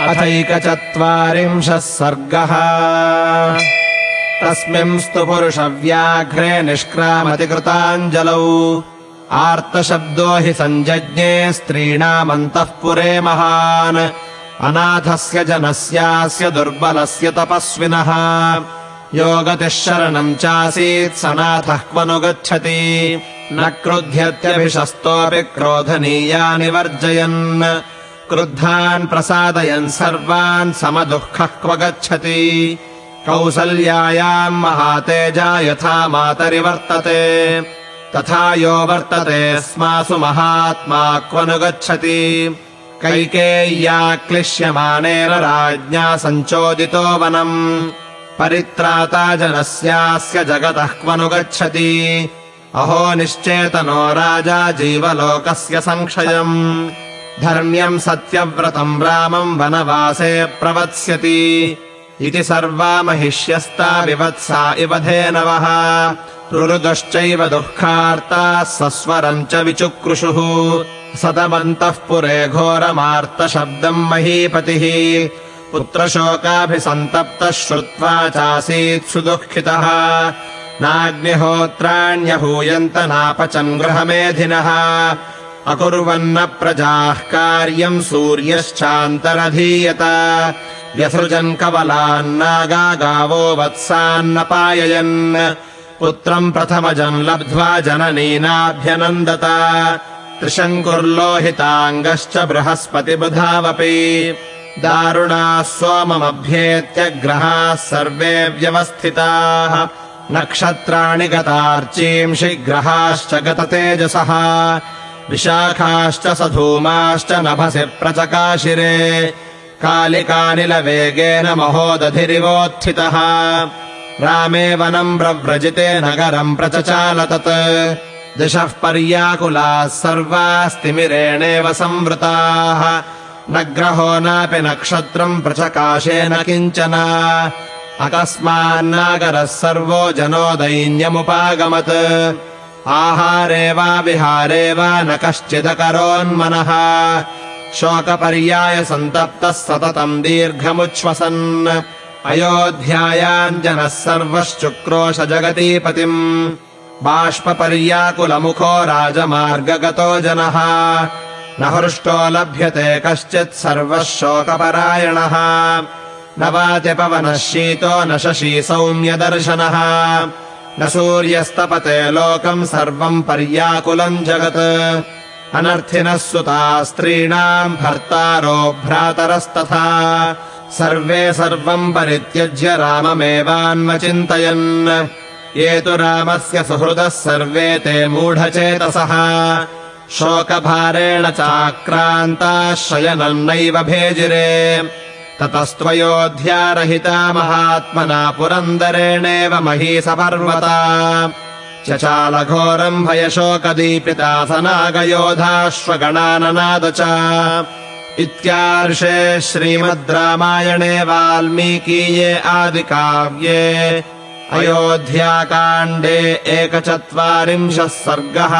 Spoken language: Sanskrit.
अथैकचत्वारिंशः सर्गः। तस्मिंस्तु पुरुषव्याघ्रे निष्क्रामतिकृताञ्जलौ। आर्तशब्दो हि सञ्जज्ञे स्त्रीणामन्तःपुरे महान्। अनाथस्य जनस्यास्य दुर्बलस्य तपस्विनः। योगतिः शरणम् चासीत् सनाथः क्वनु गच्छति। न क्रुध्यत्यभिशस्तोऽपि क्रोधनीयानि वर्जयन् क्रुद्धान् प्रसादयन् सर्वान् समदुःखः क्व गच्छति कौसल्यायाम् महातेजा यथा मातरिवर्तते तथा यो वर्तते स्मासु महात्मा क्वनु गच्छति। कैकेय्या क्लिश्यमानेन राज्ञा सञ्चोदितो वनम्। परित्राता जनस्यास्य जगतः क्वनु गच्छति। अहो निश्चेतनो राजा जीवलोकस्य संक्षयम् धर्म्यम् सत्यव्रतम् रामम् वनवासे प्रवत्स्यति। इति सर्वा महिष्यस्ता विवत्सा इव धेनवः। रुरुदश्चैव दुःखार्ताः सस्वरम् च विचुक्रुषुः। सतमन्तः पुरे घोरमार्तशब्दम् महीपतिः। पुत्रशोकाभिसन्तप्तः श्रुत्वा चासीत् सुदुःखितः। नाग्निहोत्राण्यभूयन्त नापचन् गृहमेधिनः अकुर्वन्न प्रजाः कार्यम् सूर्यश्चान्तरधीयत। व्यसृजन् कवलान्नागा गावो वत्सान्नपाययन् पुत्रम् प्रथमजम् लब्ध्वा जननीनाभ्यनन्दत। त्रिशङ्कुर्लोहिताङ्गश्च बृहस्पतिबुधावपि। दारुणाः सोममभ्येत्य ग्रहाः सर्वे व्यवस्थिताः। नक्षत्राणि गतार्चींषि ग्रहाश्च गततेजसः विशाखाश्च सधूमाश्च नभसि प्रचकाशिरे। कालिकानिलवेगेन महोदधिरिवोत्थितः। रामे वनम् प्रव्रजिते नगरम् प्रचचाल तत् दिशः पर्याकुलाः सर्वास्तिमिरेणेव संवृताः। न ग्रहो नापि नक्षत्रम् प्रचकाशेन किञ्चन। अकस्मान्नागरः सर्वो जनो दैन्यमुपागमत् आहारे वा विहारे वा न कश्चिदकरोन्मनः। शोकपर्यायसन्तप्तः सततम् दीर्घमुच्छ्वसन्। अयोध्यायाम् जनः सर्वश्चुक्रोश जगतीपतिम्। बाष्पपर्याकुलमुखो राजमार्गगतो जनः। न हृष्टो लभ्यते कश्चित् सर्वः शोकपरायणः। न वातिपवनः शीतो न शशी सौम्यदर्शनः न सूर्यस्तपते लोकम् सर्वम् पर्याकुलम् जगत्। अनर्थिनः सुता स्त्रीणाम् भर्तारो भ्रातरस्तथा। सर्वे सर्वम् परित्यज्य राममेवान्वचिन्तयन्। ये तु रामस्य सुहृदः सर्वे ते मूढचेतसः। शोकभारेण चाक्रान्ताः शयनम् नैव भेजिरे ततस्त्वयोध्यारहिता महात्मना पुरन्दरेणेव महीसपर्वता। चचालघोरम् भयशोकदीपिता सनागयोधाश्वगणाननाद च इत्यार्षे श्रीमद् रामायणे वाल्मीकीये आदिकाव्ये। अयोध्याकाण्डे एकचत्वारिंशः सर्गः